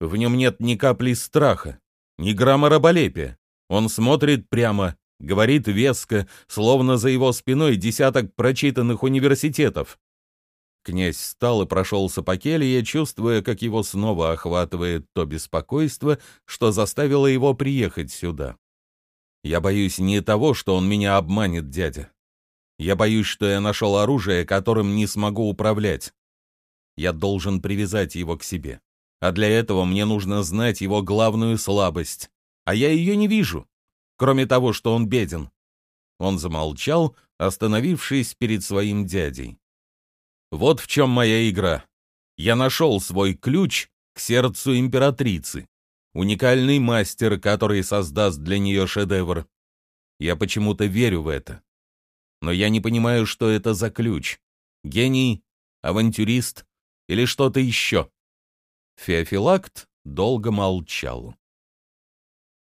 В нем нет ни капли страха, ни грамма раболепия. Он смотрит прямо, говорит веско, словно за его спиной десяток прочитанных университетов. Князь встал и прошелся по келье, чувствуя, как его снова охватывает то беспокойство, что заставило его приехать сюда. «Я боюсь не того, что он меня обманет, дядя. Я боюсь, что я нашел оружие, которым не смогу управлять. Я должен привязать его к себе. А для этого мне нужно знать его главную слабость. А я ее не вижу, кроме того, что он беден». Он замолчал, остановившись перед своим дядей. Вот в чем моя игра. Я нашел свой ключ к сердцу императрицы. Уникальный мастер, который создаст для нее шедевр. Я почему-то верю в это. Но я не понимаю, что это за ключ. Гений, авантюрист или что-то еще. Феофилакт долго молчал.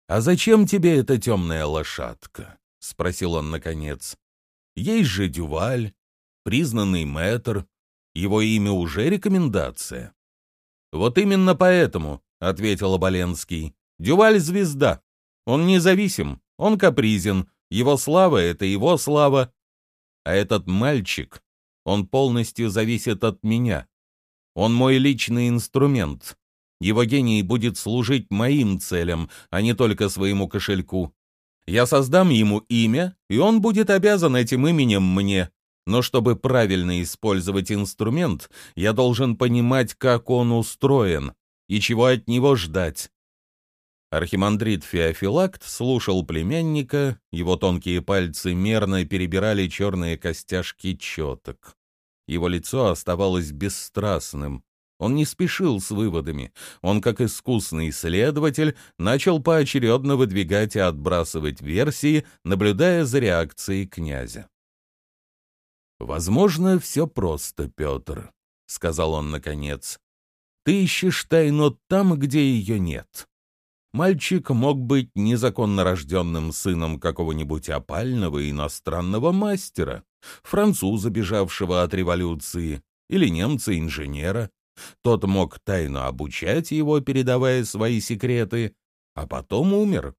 «А зачем тебе эта темная лошадка?» — спросил он наконец. «Есть же Дюваль, признанный мэтр, его имя уже рекомендация. Вот именно поэтому, ответил Оболенский. Дюваль звезда. Он независим, он капризен, его слава — это его слава. А этот мальчик, он полностью зависит от меня. Он мой личный инструмент. Его гений будет служить моим целям, а не только своему кошельку. Я создам ему имя, и он будет обязан этим именем мне. Но чтобы правильно использовать инструмент, я должен понимать, как он устроен и чего от него ждать. Архимандрит Феофилакт слушал племянника, его тонкие пальцы мерно перебирали черные костяшки четок. Его лицо оставалось бесстрастным. Он не спешил с выводами. Он, как искусный исследователь, начал поочередно выдвигать и отбрасывать версии, наблюдая за реакцией князя. «Возможно, все просто, Петр», — сказал он наконец. «Ты ищешь тайну там, где ее нет. Мальчик мог быть незаконно рожденным сыном какого-нибудь опального иностранного мастера, француза, бежавшего от революции, или немца-инженера. Тот мог тайно обучать его, передавая свои секреты, а потом умер,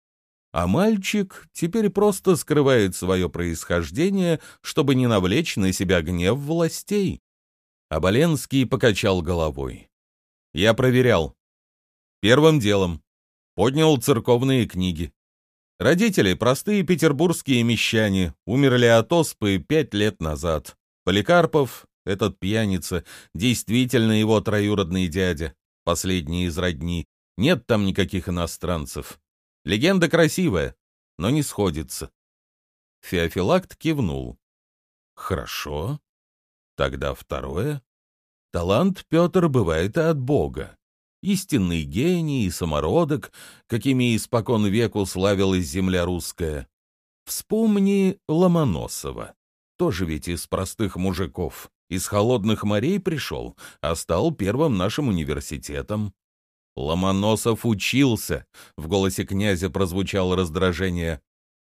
а мальчик теперь просто скрывает свое происхождение, чтобы не навлечь на себя гнев властей. Оболенский покачал головой. Я проверял. Первым делом. Поднял церковные книги. Родители, простые петербургские мещане, умерли от оспы пять лет назад. Поликарпов, этот пьяница, действительно его троюродный дядя, последний из родни. Нет там никаких иностранцев. Легенда красивая, но не сходится. Феофилакт кивнул. Хорошо. Тогда второе. Талант Петр бывает и от Бога. Истинный гений и самородок, какими испокон веку славилась земля русская. Вспомни Ломоносова. Тоже ведь из простых мужиков. Из холодных морей пришел, а стал первым нашим университетом. Ломоносов учился, в голосе князя прозвучало раздражение.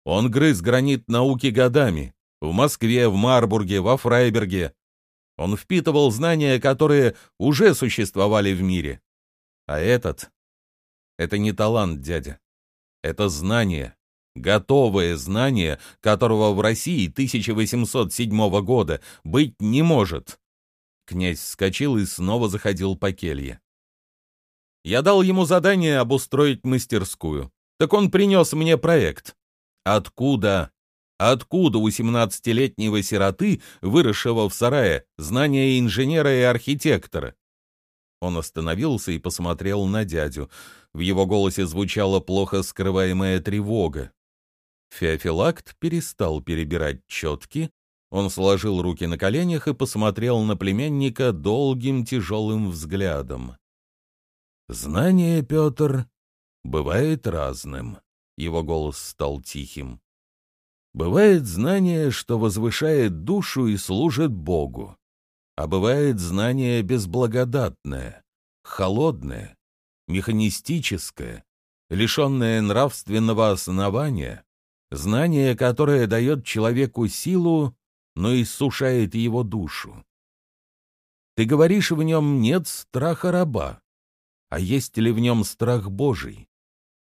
Он грыз гранит науки годами. В Москве, в Марбурге, во Фрайберге. Он впитывал знания, которые уже существовали в мире. А этот — это не талант, дядя. Это знание, готовое знание, которого в России 1807 года быть не может. Князь вскочил и снова заходил по келье. Я дал ему задание обустроить мастерскую. Так он принес мне проект. Откуда? Откуда у 17-летнего сироты, выросшего в сарае, знания инженера и архитектора? Он остановился и посмотрел на дядю. В его голосе звучала плохо скрываемая тревога. Феофилакт перестал перебирать четки, он сложил руки на коленях и посмотрел на племянника долгим тяжелым взглядом. Знание, Петр, бывает разным. Его голос стал тихим. Бывает знание, что возвышает душу и служит Богу. А бывает знание безблагодатное, холодное, механистическое, лишенное нравственного основания, знание, которое дает человеку силу, но иссушает его душу. Ты говоришь, в нем нет страха раба. а есть ли в нем страх Божий?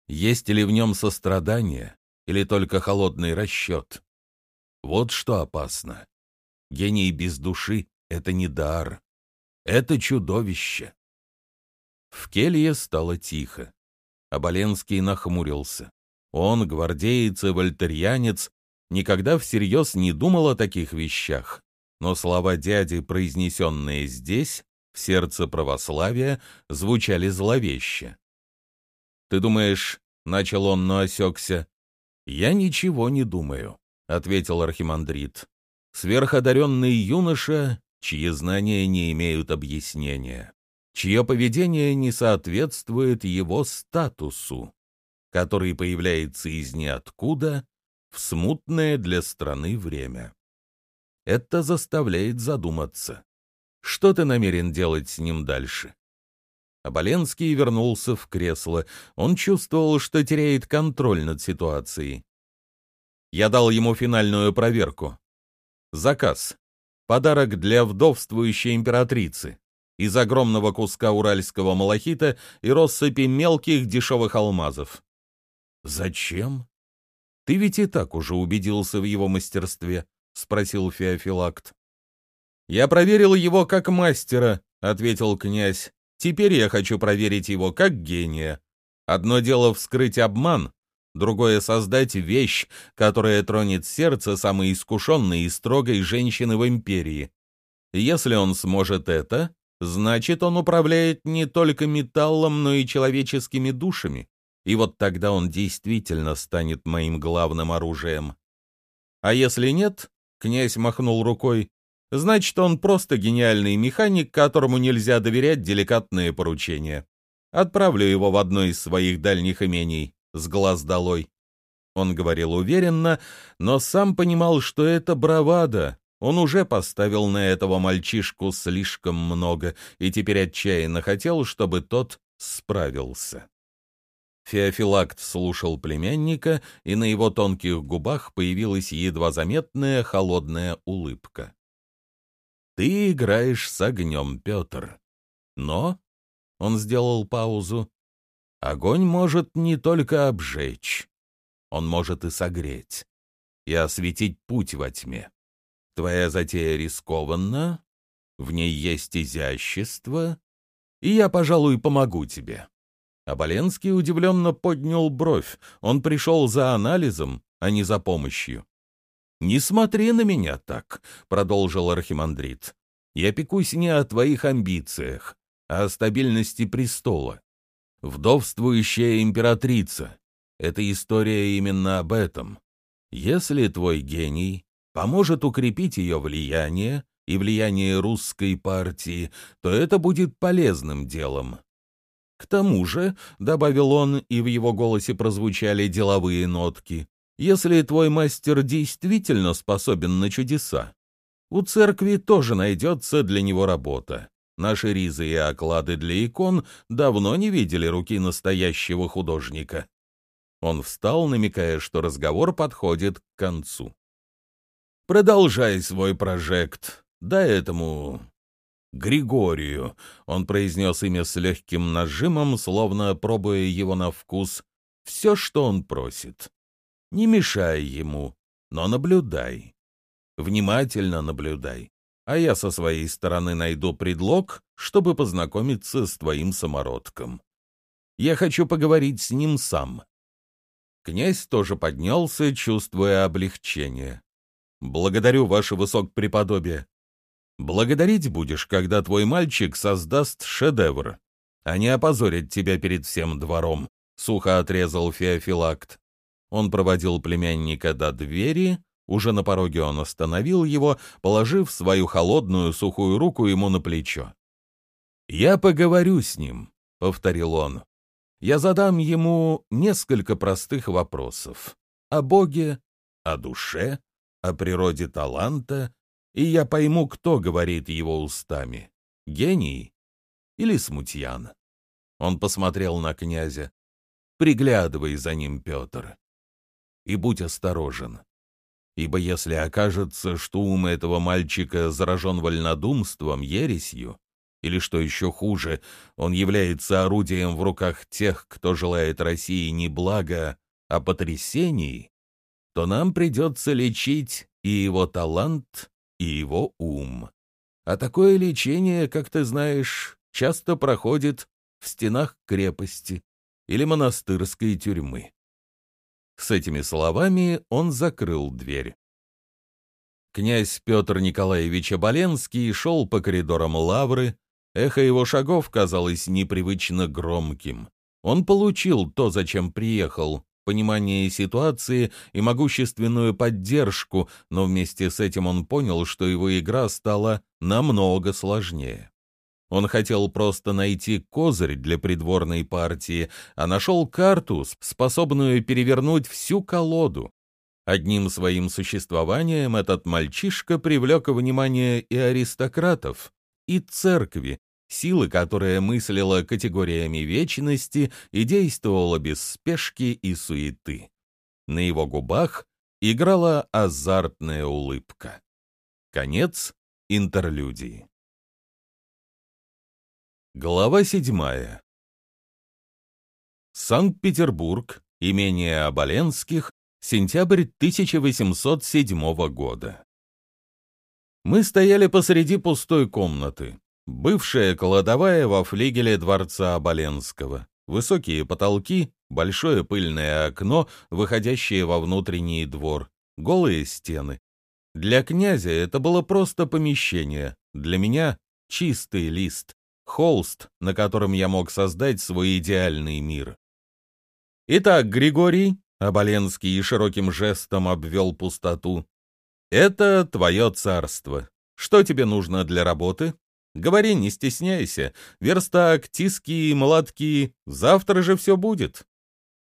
Есть ли в нем сострадание или только холодный расчет? Вот что опасно. Гений без души — это не дар. Это чудовище. В келье стало тихо. Оболенский нахмурился. Он, гвардеец и вольтерьянец, никогда всерьез не думал о таких вещах. Но слова дяди, произнесенные здесь, в сердце православия, звучали зловеще. «Ты думаешь, — начал он, но осекся, — я ничего не думаю», — ответил архимандрит. «Сверходаренный юноша, чьи знания не имеют объяснения, чье поведение не соответствует его статусу, который появляется из ниоткуда в смутное для страны время. Это заставляет задуматься. Что ты намерен делать с ним дальше? Оболенский вернулся в кресло. Он чувствовал, что теряет контроль над ситуацией. Я дал ему финальную проверку. Заказ. Подарок для вдовствующей императрицы. Из огромного куска уральского малахита и россыпи мелких дешевых алмазов. Зачем? Ты ведь и так уже убедился в его мастерстве, спросил Феофилакт. Я проверил его как мастера, ответил князь. Теперь я хочу проверить его как гения. Одно дело вскрыть обман, другое — создать вещь, которая тронет сердце самой искушенной и строгой женщины в империи. Если он сможет это, значит, он управляет не только металлом, но и человеческими душами и вот тогда он действительно станет моим главным оружием. А если нет, князь махнул рукой, значит, он просто гениальный механик, которому нельзя доверять деликатные поручения. Отправлю его в одно из своих дальних имений, с глаз долой. Он говорил уверенно, но сам понимал, что это бравада. Он уже поставил на этого мальчишку слишком много и теперь отчаянно хотел, чтобы тот справился. Феофилакт слушал племянника, и на его тонких губах появилась едва заметная холодная улыбка. «Ты играешь с огнем, Петр. Но...» — он сделал паузу. «Огонь может не только обжечь, он может и согреть, и осветить путь во тьме. Твоя затея рискованна, в ней есть изящество, и я, пожалуй, помогу тебе. Оболенский удивленно поднял бровь. Он пришел за анализом, а не за помощью. «Не смотри на меня так», — продолжил архимандрит. «Я пекусь не о твоих амбициях, а о стабильности престола. Вдовствующая императрица — это история именно об этом. Если твой гений поможет укрепить ее влияние и влияние русской партии, то это будет полезным делом. К тому же, — добавил он, и в его голосе прозвучали деловые нотки, — если твой мастер действительно способен на чудеса, у церкви тоже найдется для него работа. Наши ризы и оклады для икон давно не видели руки настоящего художника. Он встал, намекая, что разговор подходит к концу. «Продолжай свой прожект. Дай этому Григорию. Он произнес имя с легким нажимом, словно пробуя его на вкус. Все, что он просит. Не мешай ему, но наблюдай. Внимательно наблюдай. А я со своей стороны найду предлог, чтобы познакомиться с твоим самородком. Я хочу поговорить с ним сам. Князь тоже поднялся, чувствуя облегчение. «Благодарю, ваше высокопреподобие. Благодарить будешь, когда твой мальчик создаст шедевр, а не опозорит тебя перед всем двором», — сухо отрезал Феофилакт. Он проводил племянника до двери, уже на пороге он остановил его, положив свою холодную сухую руку ему на плечо. «Я поговорю с ним», — повторил он. «Я задам ему несколько простых вопросов. О Боге, о душе, о природе таланта, и я пойму, кто говорит его устами — гений или смутьян. Он посмотрел на князя. «Приглядывай за ним, Петр, и будь осторожен, ибо если окажется, что ум этого мальчика заражен вольнодумством, ересью, или, что еще хуже, он является орудием в руках тех, кто желает России не блага, а потрясений, то нам придется лечить и его талант, и его ум. А такое лечение, как ты знаешь, часто проходит в стенах крепости или монастырской тюрьмы. С этими словами он закрыл дверь. Князь Петр Николаевич Оболенский шел по коридорам лавры, эхо его шагов казалось непривычно громким. Он получил то, зачем приехал, понимание ситуации и могущественную поддержку, но вместе с этим он понял, что его игра стала намного сложнее. Он хотел просто найти козырь для придворной партии, а нашел карту, способную перевернуть всю колоду. Одним своим существованием этот мальчишка привлек внимание и аристократов, и церкви, силы, которая мыслила категориями вечности и действовала без спешки и суеты. На его губах играла азартная улыбка. Конец интерлюдии. Глава седьмая. Санкт-Петербург, имение Оболенских, Сентябрь 1807 года. Мы стояли посреди пустой комнаты. Бывшая кладовая во флигеле дворца Оболенского. Высокие потолки, большое пыльное окно, выходящее во внутренний двор, голые стены. Для князя это было просто помещение, для меня — чистый лист, холст, на котором я мог создать свой идеальный мир. Итак, Григорий, Оболенский широким жестом обвел пустоту. «Это твое царство. Что тебе нужно для работы? Говори, не стесняйся. Верстак, тиски, молотки. Завтра же все будет».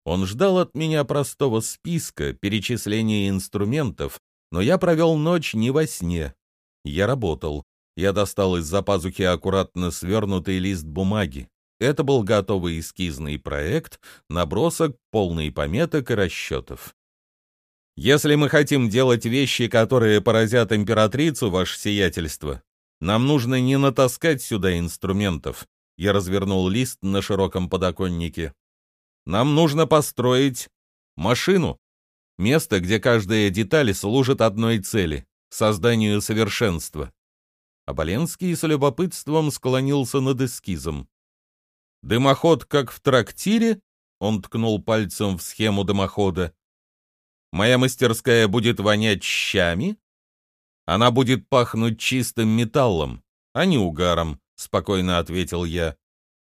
Он ждал от меня простого списка, перечисления инструментов, но я провел ночь не во сне. Я работал. Я достал из-за пазухи аккуратно свернутый лист бумаги. Это был готовый эскизный проект, набросок, полный пометок и расчетов. Если мы хотим делать вещи, которые поразят императрицу, ваше сиятельство, нам нужно не натаскать сюда инструментов. Я развернул лист на широком подоконнике. Нам нужно построить машину. Место, где каждая деталь служит одной цели — созданию совершенства. Оболенский с любопытством склонился над эскизом. Дымоход, как в трактире, он ткнул пальцем в схему дымохода. Моя мастерская будет вонять щами? Она будет пахнуть чистым металлом, а не угаром, спокойно ответил я.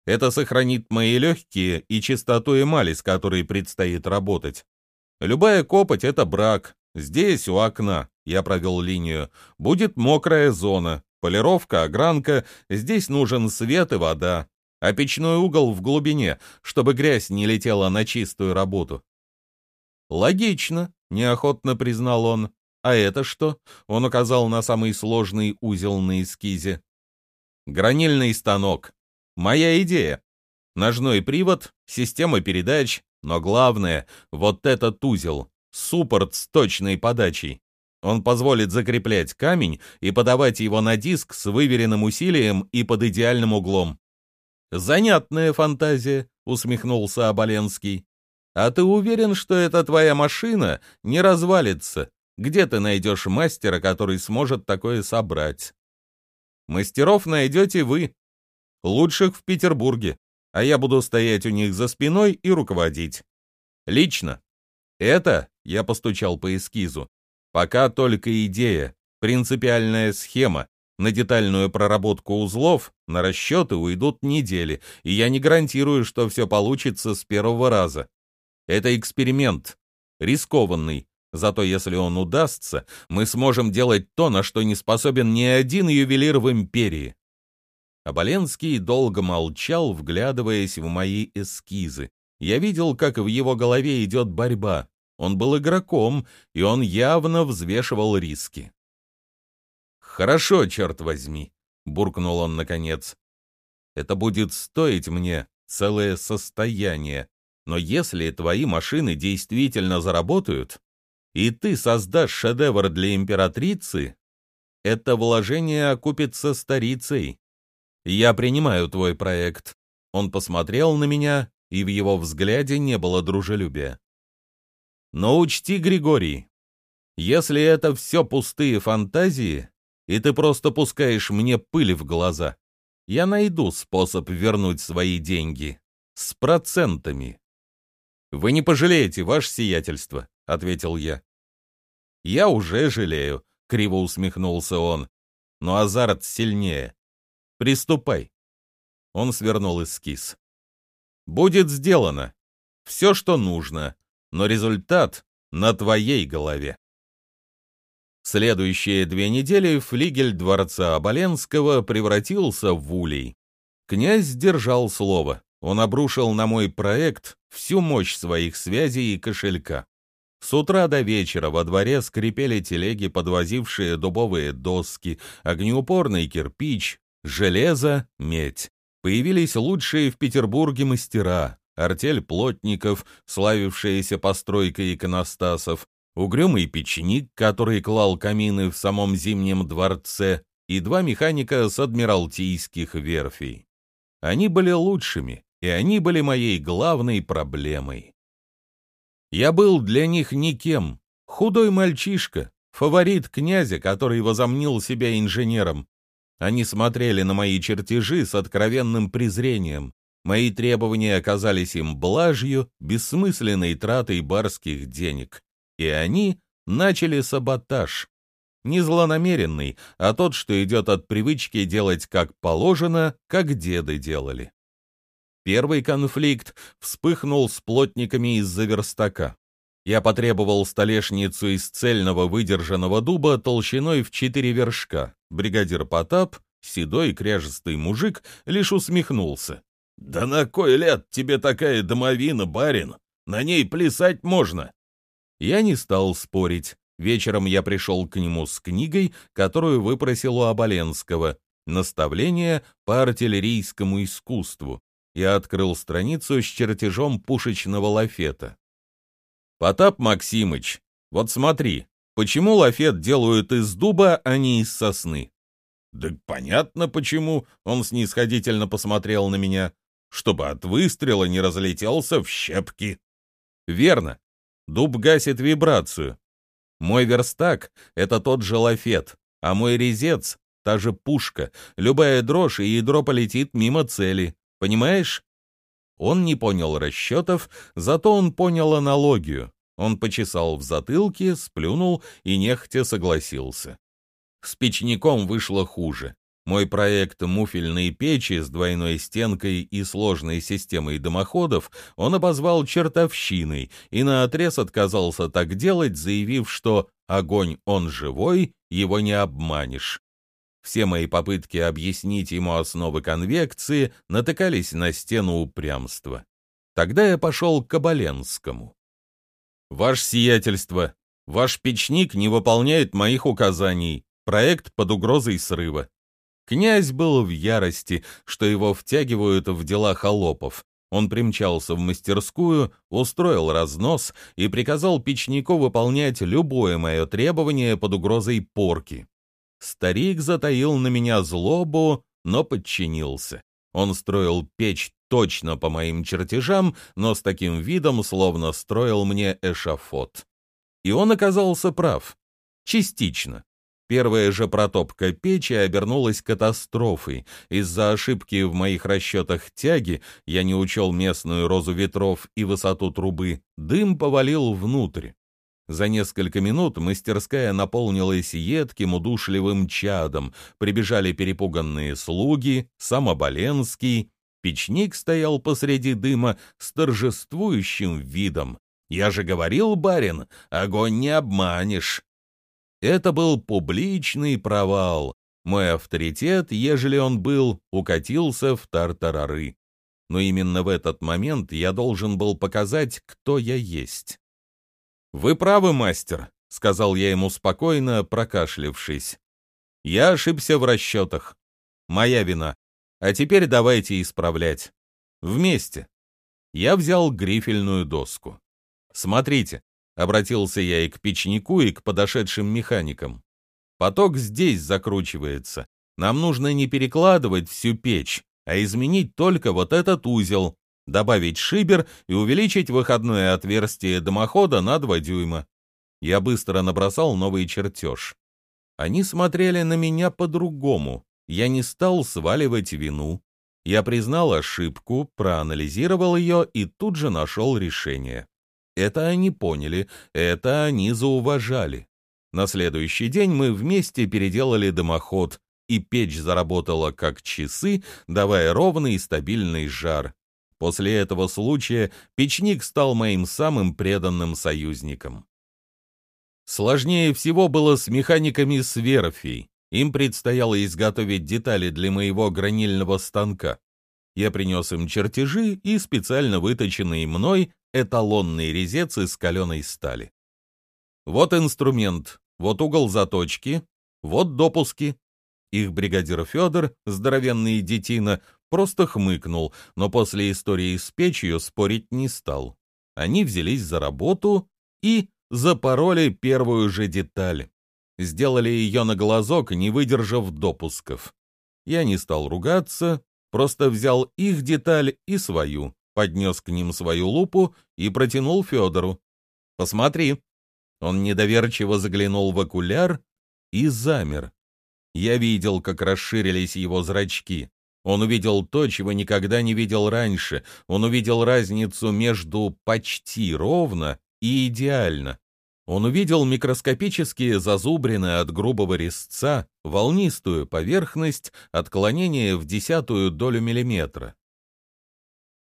Это сохранит мои легкие и чистоту эмали, с которой предстоит работать. Любая копоть — это брак. Здесь, у окна, я провел линию, будет мокрая зона, полировка, огранка, здесь нужен свет и вода а печной угол в глубине, чтобы грязь не летела на чистую работу. «Логично», — неохотно признал он. «А это что?» — он указал на самый сложный узел на эскизе. «Гранильный станок. Моя идея. Ножной привод, система передач, но главное — вот этот узел, суппорт с точной подачей. Он позволит закреплять камень и подавать его на диск с выверенным усилием и под идеальным углом. «Занятная фантазия», — усмехнулся Оболенский. «А ты уверен, что эта твоя машина не развалится? Где ты найдешь мастера, который сможет такое собрать?» «Мастеров найдете вы. Лучших в Петербурге, а я буду стоять у них за спиной и руководить. Лично. Это, — я постучал по эскизу, — пока только идея, принципиальная схема, на детальную проработку узлов, на расчеты уйдут недели, и я не гарантирую, что все получится с первого раза. Это эксперимент, рискованный, зато если он удастся, мы сможем делать то, на что не способен ни один ювелир в империи. Оболенский долго молчал, вглядываясь в мои эскизы. Я видел, как в его голове идет борьба. Он был игроком, и он явно взвешивал риски. «Хорошо, черт возьми», — буркнул он наконец. «Это будет стоить мне целое состояние, но если твои машины действительно заработают, и ты создашь шедевр для императрицы, это вложение окупится старицей. Я принимаю твой проект. Он посмотрел на меня, и в его взгляде не было дружелюбия. Но учти, Григорий, если это все пустые фантазии, и ты просто пускаешь мне пыль в глаза, я найду способ вернуть свои деньги. С процентами. «Вы не пожалеете, ваше сиятельство», — ответил я. «Я уже жалею», — криво усмехнулся он. «Но азарт сильнее. Приступай». Он свернул эскиз. «Будет сделано. Все, что нужно, но результат на твоей голове». Следующие две недели флигель дворца Оболенского превратился в улей. Князь сдержал слово. Он обрушил на мой проект всю мощь своих связей и кошелька. С утра до вечера во дворе скрипели телеги, подвозившие дубовые доски, огнеупорный кирпич, железо, медь. Появились лучшие в Петербурге мастера, артель плотников, славившаяся постройкой иконостасов, угрюмый печник, который клал камины в самом Зимнем дворце, и два механика с адмиралтейских верфей. Они были лучшими, и они были моей главной проблемой. Я был для них никем, худой мальчишка, фаворит князя, который возомнил себя инженером. Они смотрели на мои чертежи с откровенным презрением. Мои требования оказались им блажью, бессмысленной тратой барских денег. И они начали саботаж. Не злонамеренный, а тот, что идет от привычки делать как положено, как деды делали. Первый конфликт вспыхнул с плотниками из-за верстака. Я потребовал столешницу из цельного выдержанного дуба толщиной в четыре вершка. Бригадир Потап, седой кряжестый мужик, лишь усмехнулся. «Да на кой лет тебе такая домовина, барин? На ней плясать можно!» Я не стал спорить. Вечером я пришел к нему с книгой, которую выпросил у Оболенского «Наставление по артиллерийскому искусству». Я открыл страницу с чертежом пушечного лафета. «Потап Максимыч, вот смотри, почему лафет делают из дуба, а не из сосны?» «Да понятно почему», — он снисходительно посмотрел на меня, «чтобы от выстрела не разлетелся в щепки». «Верно. Дуб гасит вибрацию. Мой верстак — это тот же лафет, а мой резец — та же пушка. Любая дрожь, и ядро полетит мимо цели. Понимаешь? Он не понял расчетов, зато он понял аналогию. Он почесал в затылке, сплюнул и нехотя согласился. С печником вышло хуже. Мой проект «Муфельные печи» с двойной стенкой и сложной системой дымоходов он обозвал чертовщиной и наотрез отказался так делать, заявив, что «огонь он живой, его не обманешь». Все мои попытки объяснить ему основы конвекции натыкались на стену упрямства. Тогда я пошел к Оболенскому. «Ваше сиятельство, ваш печник не выполняет моих указаний. Проект под угрозой срыва». Князь был в ярости, что его втягивают в дела холопов. Он примчался в мастерскую, устроил разнос и приказал печнику выполнять любое мое требование под угрозой порки. Старик затаил на меня злобу, но подчинился. Он строил печь точно по моим чертежам, но с таким видом, словно строил мне эшафот. И он оказался прав. Частично. Первая же протопка печи обернулась катастрофой. Из-за ошибки в моих расчетах тяги я не учел местную розу ветров и высоту трубы. Дым повалил внутрь. За несколько минут мастерская наполнилась едким удушливым чадом, прибежали перепуганные слуги, сам Оболенский. Печник стоял посреди дыма с торжествующим видом. «Я же говорил, барин, огонь не обманешь!» Это был публичный провал. Мой авторитет, ежели он был, укатился в тартарары. Но именно в этот момент я должен был показать, кто я есть. «Вы правы, мастер», — сказал я ему спокойно, прокашлившись. «Я ошибся в расчетах. Моя вина. А теперь давайте исправлять. Вместе». Я взял грифельную доску. «Смотрите», — обратился я и к печнику, и к подошедшим механикам. «Поток здесь закручивается. Нам нужно не перекладывать всю печь, а изменить только вот этот узел, добавить шибер и увеличить выходное отверстие дымохода на 2 дюйма. Я быстро набросал новый чертеж. Они смотрели на меня по-другому. Я не стал сваливать вину. Я признал ошибку, проанализировал ее и тут же нашел решение. Это они поняли, это они зауважали. На следующий день мы вместе переделали дымоход, и печь заработала как часы, давая ровный и стабильный жар. После этого случая печник стал моим самым преданным союзником. Сложнее всего было с механиками с верфей. Им предстояло изготовить детали для моего гранильного станка. Я принес им чертежи и специально выточенный мной эталонный резец из каленой стали. Вот инструмент, вот угол заточки, вот допуски. Их бригадир Федор, здоровенный детина, просто хмыкнул, но после истории с печью спорить не стал. Они взялись за работу и запороли первую же деталь. Сделали ее на глазок, не выдержав допусков. Я не стал ругаться, просто взял их деталь и свою, поднес к ним свою лупу и протянул Федору. «Посмотри». Он недоверчиво заглянул в окуляр и замер. Я видел, как расширились его зрачки. Он увидел то, чего никогда не видел раньше. Он увидел разницу между почти ровно и идеально. Он увидел микроскопические зазубрины от грубого резца, волнистую поверхность, отклонение в десятую долю миллиметра.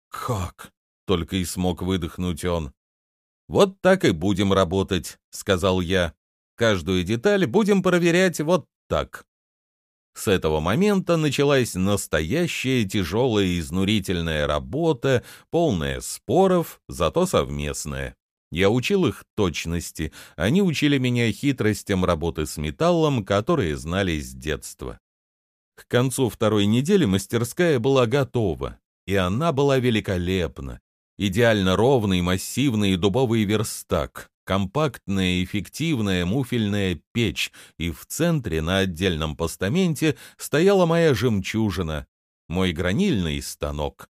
«Как?» — только и смог выдохнуть он. «Вот так и будем работать», — сказал я. «Каждую деталь будем проверять вот так». С этого момента началась настоящая тяжелая и изнурительная работа, полная споров, зато совместная. Я учил их точности, они учили меня хитростям работы с металлом, которые знали с детства. К концу второй недели мастерская была готова, и она была великолепна. Идеально ровный, массивный дубовый верстак, компактная, эффективная муфельная печь, и в центре на отдельном постаменте стояла моя жемчужина, мой гранильный станок.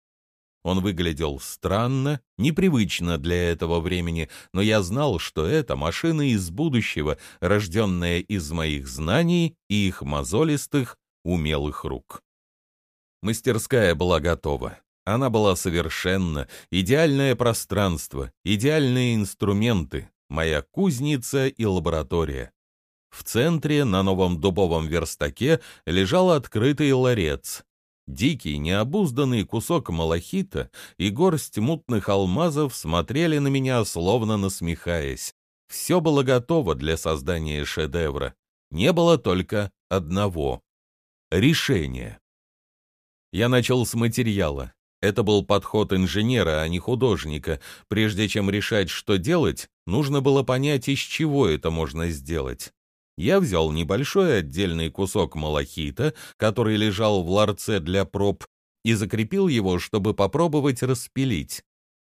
Он выглядел странно, непривычно для этого времени, но я знал, что это машина из будущего, рожденная из моих знаний и их мозолистых, умелых рук. Мастерская была готова. Она была совершенна, идеальное пространство, идеальные инструменты, моя кузница и лаборатория. В центре на новом дубовом верстаке лежал открытый ларец, Дикий, необузданный кусок малахита и горсть мутных алмазов смотрели на меня, словно насмехаясь. Все было готово для создания шедевра. Не было только одного — решения. Я начал с материала. Это был подход инженера, а не художника. Прежде чем решать, что делать, нужно было понять, из чего это можно сделать. Я взял небольшой отдельный кусок малахита, который лежал в ларце для проб, и закрепил его, чтобы попробовать распилить.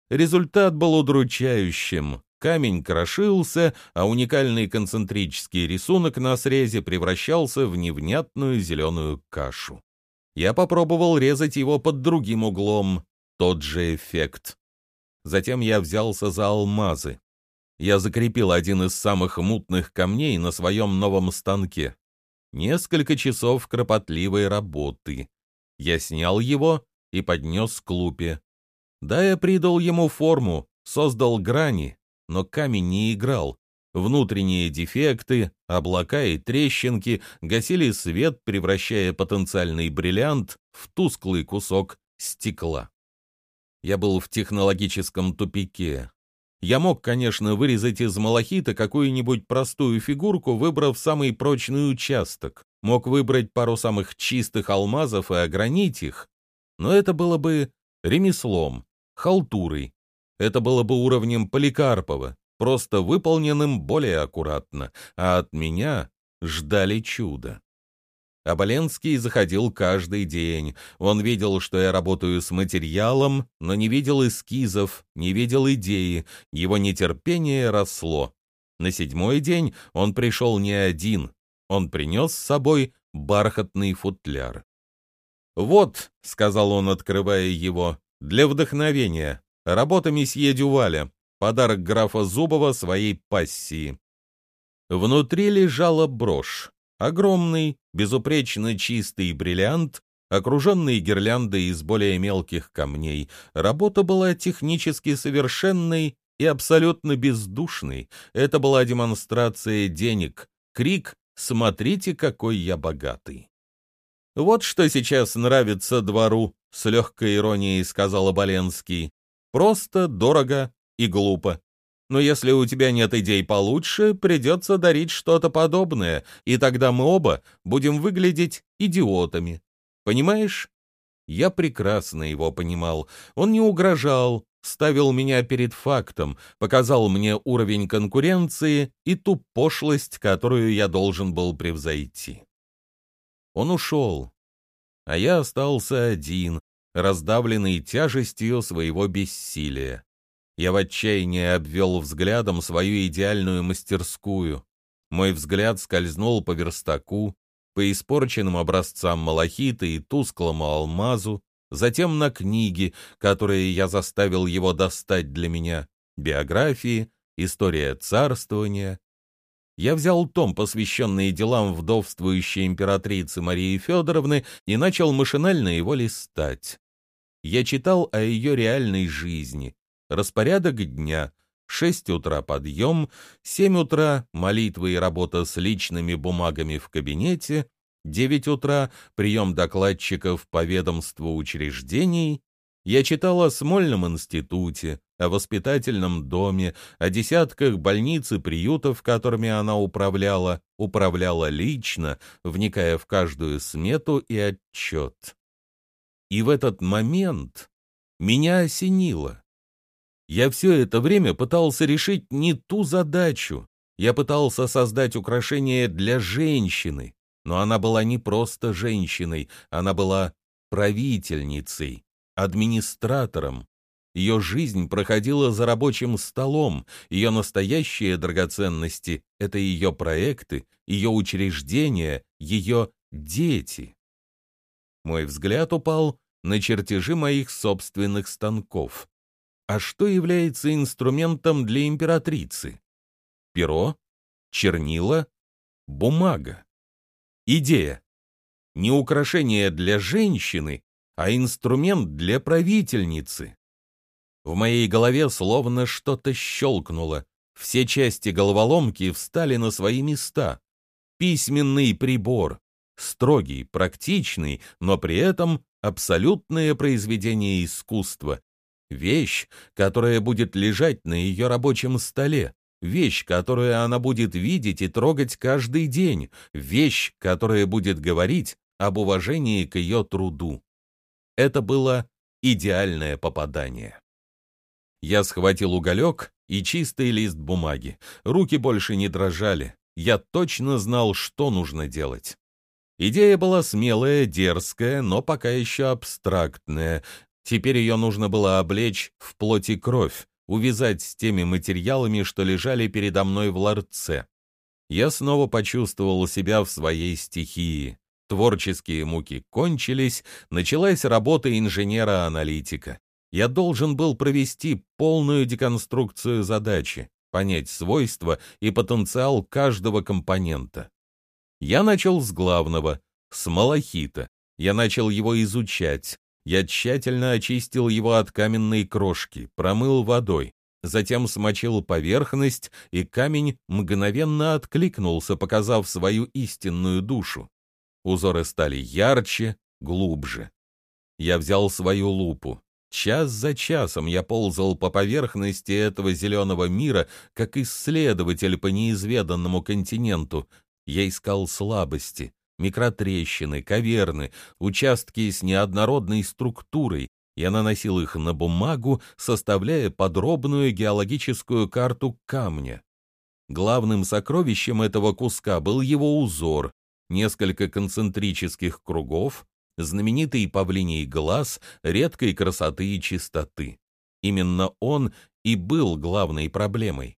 Результат был удручающим. Камень крошился, а уникальный концентрический рисунок на срезе превращался в невнятную зеленую кашу. Я попробовал резать его под другим углом. Тот же эффект. Затем я взялся за алмазы я закрепил один из самых мутных камней на своем новом станке. Несколько часов кропотливой работы. Я снял его и поднес к лупе. Да, я придал ему форму, создал грани, но камень не играл. Внутренние дефекты, облака и трещинки гасили свет, превращая потенциальный бриллиант в тусклый кусок стекла. Я был в технологическом тупике. Я мог, конечно, вырезать из малахита какую-нибудь простую фигурку, выбрав самый прочный участок. Мог выбрать пару самых чистых алмазов и огранить их. Но это было бы ремеслом, халтурой. Это было бы уровнем Поликарпова, просто выполненным более аккуратно, а от меня ждали чуда. Оболенский заходил каждый день. Он видел, что я работаю с материалом, но не видел эскизов, не видел идеи. Его нетерпение росло. На седьмой день он пришел не один. Он принес с собой бархатный футляр. «Вот», — сказал он, открывая его, — «для вдохновения. Работа месье Дюваля. Подарок графа Зубова своей пассии». Внутри лежала брошь. Огромный, безупречно чистый бриллиант, окруженный гирляндой из более мелких камней. Работа была технически совершенной и абсолютно бездушной. Это была демонстрация денег. Крик «Смотрите, какой я богатый!» «Вот что сейчас нравится двору», — с легкой иронией сказал Оболенский. «Просто, дорого и глупо. Но если у тебя нет идей получше, придется дарить что-то подобное, и тогда мы оба будем выглядеть идиотами. Понимаешь? Я прекрасно его понимал. Он не угрожал, ставил меня перед фактом, показал мне уровень конкуренции и ту пошлость, которую я должен был превзойти. Он ушел, а я остался один, раздавленный тяжестью своего бессилия. Я в отчаянии обвел взглядом свою идеальную мастерскую. Мой взгляд скользнул по верстаку, по испорченным образцам малахита и тусклому алмазу, затем на книги, которые я заставил его достать для меня, биографии, история царствования. Я взял том, посвященный делам вдовствующей императрицы Марии Федоровны, и начал машинально его листать. Я читал о ее реальной жизни, Распорядок дня. 6 утра подъем, 7 утра молитвы и работа с личными бумагами в кабинете, 9 утра прием докладчиков по ведомству учреждений. Я читал о Смольном институте, о воспитательном доме, о десятках больниц и приютов, которыми она управляла, управляла лично, вникая в каждую смету и отчет. И в этот момент меня осенило. Я все это время пытался решить не ту задачу. Я пытался создать украшение для женщины, но она была не просто женщиной, она была правительницей, администратором. Ее жизнь проходила за рабочим столом, ее настоящие драгоценности — это ее проекты, ее учреждения, ее дети. Мой взгляд упал на чертежи моих собственных станков. А что является инструментом для императрицы? Перо, чернила, бумага. Идея. Не украшение для женщины, а инструмент для правительницы. В моей голове словно что-то щелкнуло. Все части головоломки встали на свои места. Письменный прибор. Строгий, практичный, но при этом абсолютное произведение искусства, Вещь, которая будет лежать на ее рабочем столе. Вещь, которую она будет видеть и трогать каждый день. Вещь, которая будет говорить об уважении к ее труду. Это было идеальное попадание. Я схватил уголек и чистый лист бумаги. Руки больше не дрожали. Я точно знал, что нужно делать. Идея была смелая, дерзкая, но пока еще абстрактная. Теперь ее нужно было облечь в плоть и кровь, увязать с теми материалами, что лежали передо мной в ларце. Я снова почувствовал себя в своей стихии. Творческие муки кончились, началась работа инженера-аналитика. Я должен был провести полную деконструкцию задачи, понять свойства и потенциал каждого компонента. Я начал с главного, с малахита. Я начал его изучать, я тщательно очистил его от каменной крошки, промыл водой, затем смочил поверхность, и камень мгновенно откликнулся, показав свою истинную душу. Узоры стали ярче, глубже. Я взял свою лупу. Час за часом я ползал по поверхности этого зеленого мира, как исследователь по неизведанному континенту. Я искал слабости, микротрещины, каверны, участки с неоднородной структурой. Я наносил их на бумагу, составляя подробную геологическую карту камня. Главным сокровищем этого куска был его узор, несколько концентрических кругов, знаменитый павлиний глаз редкой красоты и чистоты. Именно он и был главной проблемой.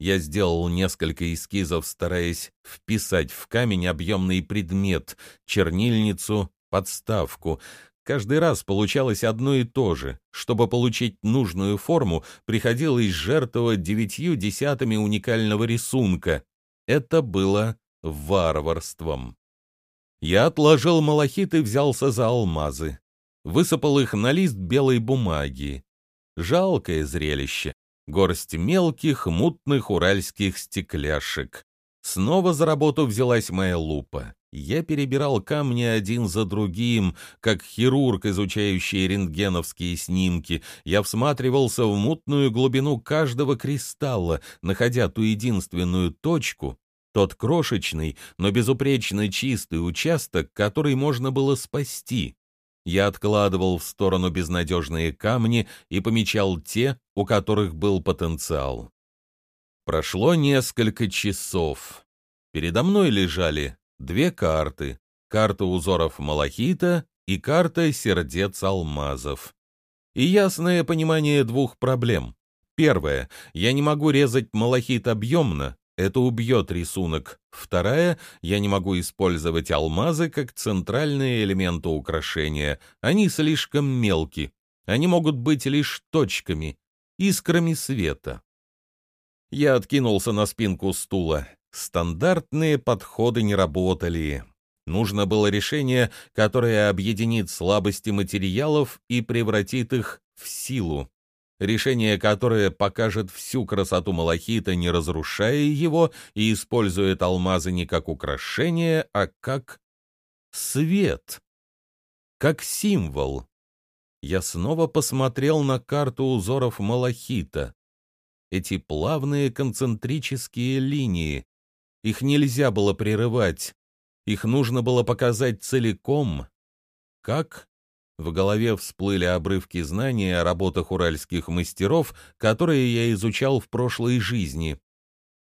Я сделал несколько эскизов, стараясь вписать в камень объемный предмет, чернильницу, подставку. Каждый раз получалось одно и то же. Чтобы получить нужную форму, приходилось жертвовать девятью десятыми уникального рисунка. Это было варварством. Я отложил малахит и взялся за алмазы. Высыпал их на лист белой бумаги. Жалкое зрелище. Горсть мелких, мутных уральских стекляшек. Снова за работу взялась моя лупа. Я перебирал камни один за другим, как хирург, изучающий рентгеновские снимки. Я всматривался в мутную глубину каждого кристалла, находя ту единственную точку, тот крошечный, но безупречно чистый участок, который можно было спасти. Я откладывал в сторону безнадежные камни и помечал те, у которых был потенциал. Прошло несколько часов. Передо мной лежали две карты. Карта узоров малахита и карта сердец алмазов. И ясное понимание двух проблем. Первое. Я не могу резать малахит объемно, это убьет рисунок. Вторая, я не могу использовать алмазы как центральные элементы украшения. Они слишком мелки. Они могут быть лишь точками, искрами света. Я откинулся на спинку стула. Стандартные подходы не работали. Нужно было решение, которое объединит слабости материалов и превратит их в силу решение, которое покажет всю красоту малахита, не разрушая его, и использует алмазы не как украшение, а как свет, как символ. Я снова посмотрел на карту узоров малахита. Эти плавные концентрические линии. Их нельзя было прерывать. Их нужно было показать целиком. Как? В голове всплыли обрывки знаний о работах уральских мастеров, которые я изучал в прошлой жизни.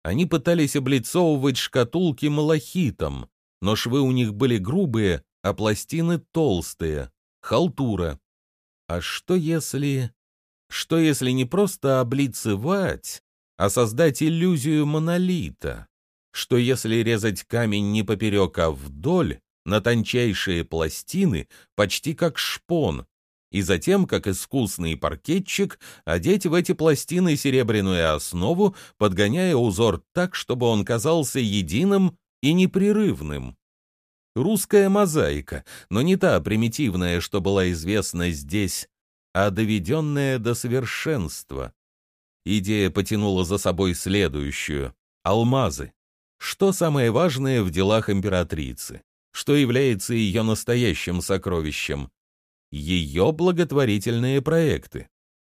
Они пытались облицовывать шкатулки малахитом, но швы у них были грубые, а пластины толстые. Халтура. А что если... Что если не просто облицевать, а создать иллюзию монолита? Что если резать камень не поперек, а вдоль, на тончайшие пластины, почти как шпон, и затем, как искусный паркетчик, одеть в эти пластины серебряную основу, подгоняя узор так, чтобы он казался единым и непрерывным. Русская мозаика, но не та примитивная, что была известна здесь, а доведенная до совершенства. Идея потянула за собой следующую — алмазы. Что самое важное в делах императрицы? Что является ее настоящим сокровищем. Ее благотворительные проекты.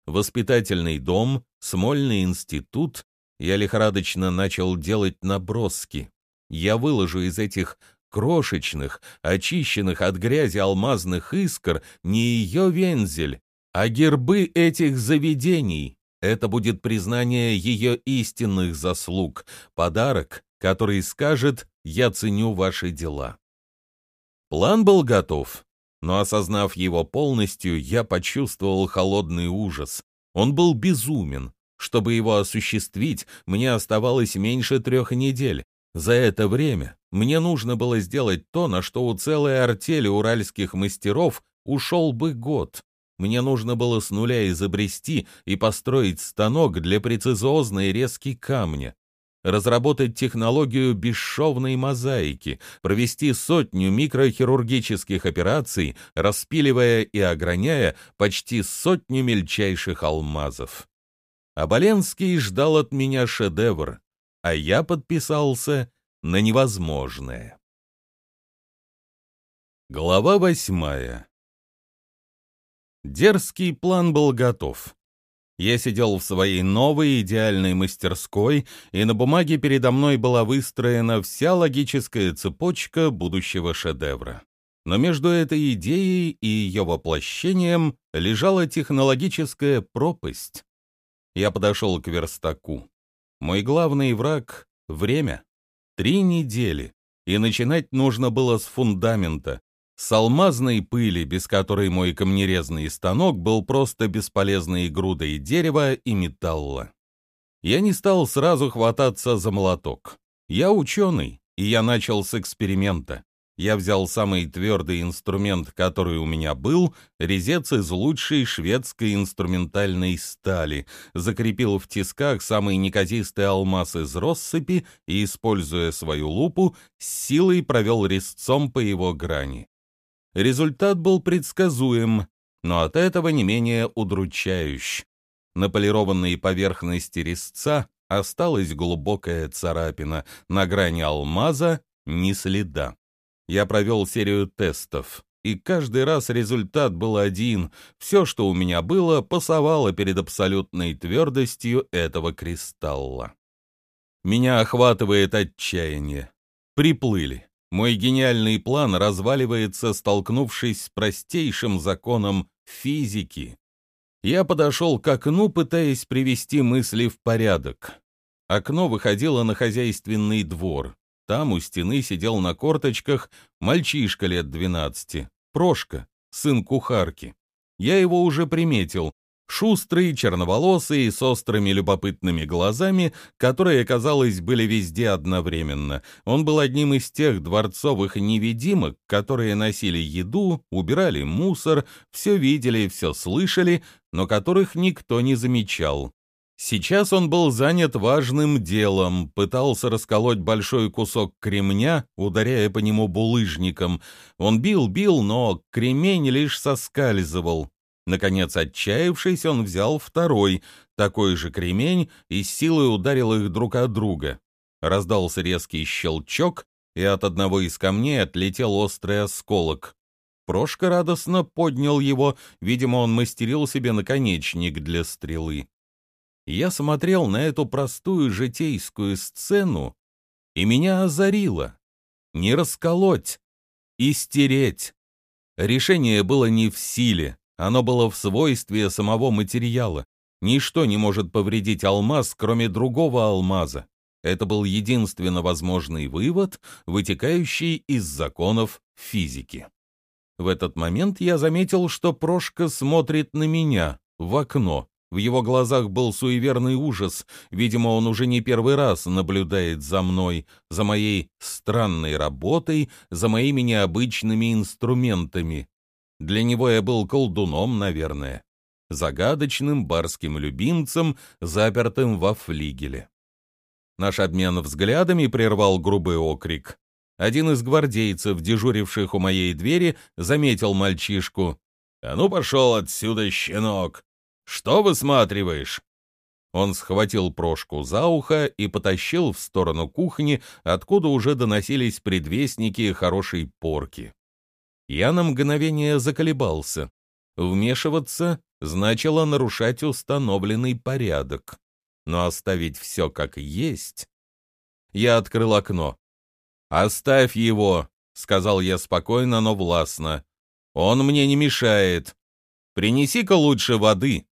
Воспитательный дом, Смольный институт. Я лихорадочно начал делать наброски. Я выложу из этих крошечных, очищенных от грязи алмазных искр не ее вензель, а гербы этих заведений. Это будет признание ее истинных заслуг, подарок, который скажет «Я ценю ваши дела». План был готов, но, осознав его полностью, я почувствовал холодный ужас. Он был безумен. Чтобы его осуществить, мне оставалось меньше трех недель. За это время мне нужно было сделать то, на что у целой артели уральских мастеров ушел бы год. Мне нужно было с нуля изобрести и построить станок для прецизозной резки камня разработать технологию бесшовной мозаики, провести сотню микрохирургических операций, распиливая и ограняя почти сотню мельчайших алмазов. Оболенский ждал от меня шедевр, а я подписался на невозможное. Глава восьмая Дерзкий план был готов. Я сидел в своей новой идеальной мастерской, и на бумаге передо мной была выстроена вся логическая цепочка будущего шедевра. Но между этой идеей и ее воплощением лежала технологическая пропасть. Я подошел к верстаку. Мой главный враг — время. Три недели. И начинать нужно было с фундамента, с алмазной пыли, без которой мой камнерезный станок был просто бесполезной грудой дерева и металла. Я не стал сразу хвататься за молоток. Я ученый, и я начал с эксперимента. Я взял самый твердый инструмент, который у меня был, резец из лучшей шведской инструментальной стали, закрепил в тисках самый неказистый алмаз из россыпи и, используя свою лупу, силой провел резцом по его грани. Результат был предсказуем, но от этого не менее удручающий. На полированной поверхности резца осталась глубокая царапина, на грани алмаза ни следа. Я провел серию тестов, и каждый раз результат был один. Все, что у меня было, пасовало перед абсолютной твердостью этого кристалла. Меня охватывает отчаяние. Приплыли. Мой гениальный план разваливается, столкнувшись с простейшим законом физики. Я подошел к окну, пытаясь привести мысли в порядок. Окно выходило на хозяйственный двор. Там у стены сидел на корточках мальчишка лет двенадцати, Прошка, сын кухарки. Я его уже приметил. Шустрый, черноволосый, с острыми любопытными глазами, которые, казалось, были везде одновременно. Он был одним из тех дворцовых невидимок, которые носили еду, убирали мусор, все видели, все слышали, но которых никто не замечал. Сейчас он был занят важным делом, пытался расколоть большой кусок кремня, ударяя по нему булыжником. Он бил-бил, но кремень лишь соскальзывал. Наконец, отчаявшись, он взял второй, такой же кремень, и с силой ударил их друг от друга. Раздался резкий щелчок, и от одного из камней отлетел острый осколок. Прошка радостно поднял его, видимо, он мастерил себе наконечник для стрелы. Я смотрел на эту простую житейскую сцену, и меня озарило. Не расколоть, и стереть. Решение было не в силе, оно было в свойстве самого материала. Ничто не может повредить алмаз, кроме другого алмаза. Это был единственно возможный вывод, вытекающий из законов физики. В этот момент я заметил, что Прошка смотрит на меня, в окно. В его глазах был суеверный ужас. Видимо, он уже не первый раз наблюдает за мной, за моей странной работой, за моими необычными инструментами. Для него я был колдуном, наверное. Загадочным барским любимцем, запертым во флигеле. Наш обмен взглядами прервал грубый окрик. Один из гвардейцев, дежуривших у моей двери, заметил мальчишку. «А ну пошел отсюда, щенок! Что высматриваешь?» Он схватил Прошку за ухо и потащил в сторону кухни, откуда уже доносились предвестники хорошей порки. Я на мгновение заколебался. Вмешиваться значило нарушать установленный порядок. Но оставить все как есть... Я открыл окно. «Оставь его», — сказал я спокойно, но властно. «Он мне не мешает. Принеси-ка лучше воды».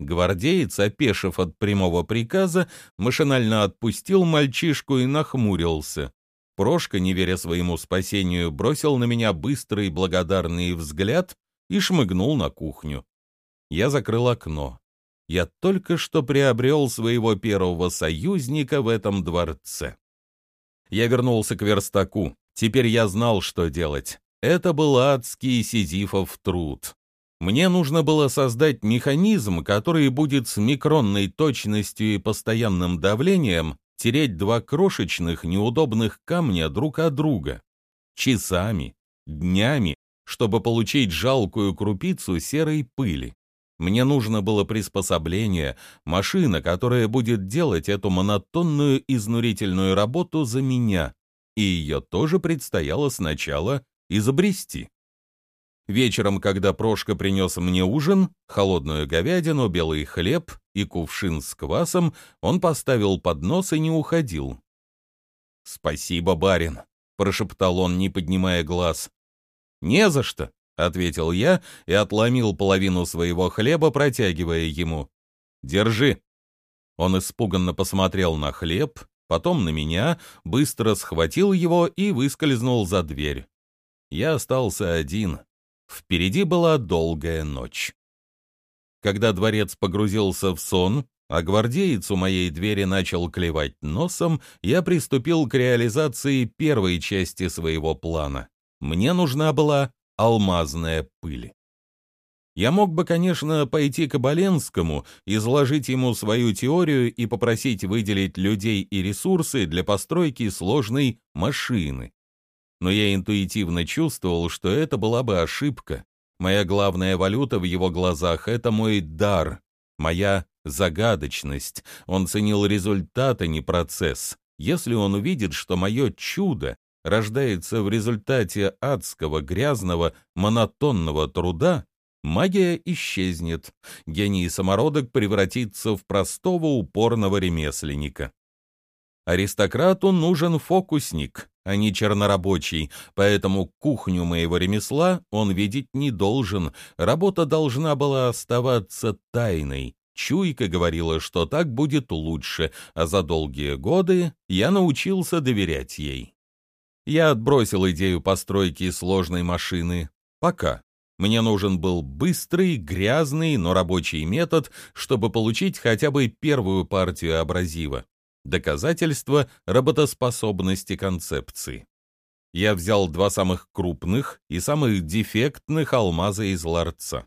Гвардеец, опешив от прямого приказа, машинально отпустил мальчишку и нахмурился. Прошка, не веря своему спасению, бросил на меня быстрый благодарный взгляд и шмыгнул на кухню. Я закрыл окно. Я только что приобрел своего первого союзника в этом дворце. Я вернулся к верстаку. Теперь я знал, что делать. Это был адский сизифов труд. Мне нужно было создать механизм, который будет с микронной точностью и постоянным давлением тереть два крошечных неудобных камня друг от друга. Часами, днями, чтобы получить жалкую крупицу серой пыли. Мне нужно было приспособление, машина, которая будет делать эту монотонную изнурительную работу за меня, и ее тоже предстояло сначала изобрести. Вечером, когда Прошка принес мне ужин, холодную говядину, белый хлеб и кувшин с квасом, он поставил поднос и не уходил. «Спасибо, барин», — прошептал он, не поднимая глаз. «Не за что», — ответил я и отломил половину своего хлеба, протягивая ему. «Держи». Он испуганно посмотрел на хлеб, потом на меня, быстро схватил его и выскользнул за дверь. Я остался один. Впереди была долгая ночь. Когда дворец погрузился в сон, а гвардеец у моей двери начал клевать носом, я приступил к реализации первой части своего плана. Мне нужна была алмазная пыль. Я мог бы, конечно, пойти к Оболенскому, изложить ему свою теорию и попросить выделить людей и ресурсы для постройки сложной машины. Но я интуитивно чувствовал, что это была бы ошибка. Моя главная валюта в его глазах — это мой дар, моя загадочность. Он ценил результат, а не процесс. Если он увидит, что мое чудо рождается в результате адского, грязного, монотонного труда, магия исчезнет, гений самородок превратится в простого упорного ремесленника. Аристократу нужен фокусник, а не чернорабочий, поэтому кухню моего ремесла он видеть не должен, работа должна была оставаться тайной. Чуйка говорила, что так будет лучше, а за долгие годы я научился доверять ей. Я отбросил идею постройки сложной машины. Пока. Мне нужен был быстрый, грязный, но рабочий метод, чтобы получить хотя бы первую партию абразива. Доказательство работоспособности концепции. Я взял два самых крупных и самых дефектных алмаза из ларца.